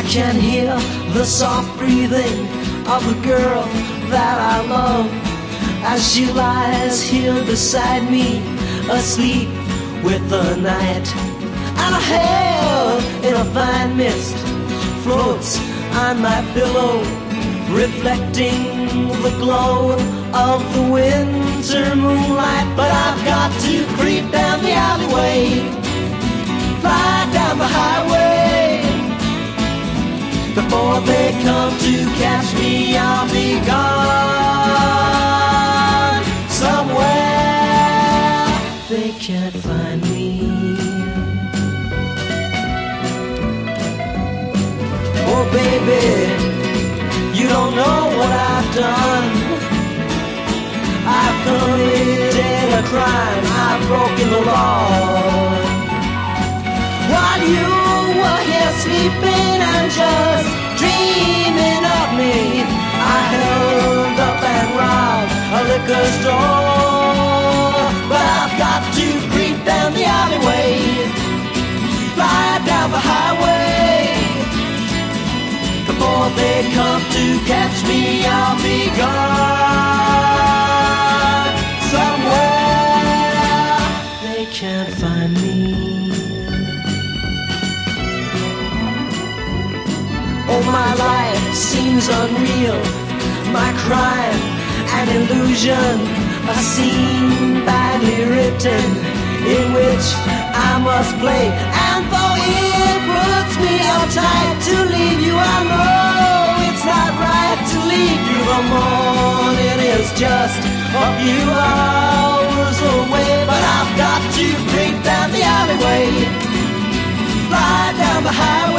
I can hear the soft breathing of the girl that I love as she lies here beside me, asleep with the night. And a hair in a fine mist floats on my pillow, reflecting the glow of the winter moonlight. But I've got to creep down Before they come to catch me, I'll be gone somewhere. They can't find me. Oh, baby, you don't know what I've done. I've committed a crime, I've broken the law. While you were here sleeping liquor store. But I've got to creep down the alleyway, fly down the highway. Before they come to catch me, I'll be gone somewhere. They can't find me. Oh, my life seems unreal. My crime, an illusion, a scene badly written in which I must play. And though it puts me uptight to leave you, I know it's not right to leave you. The morning is just a few hours away, but I've got to creep down the alleyway, fly down the highway.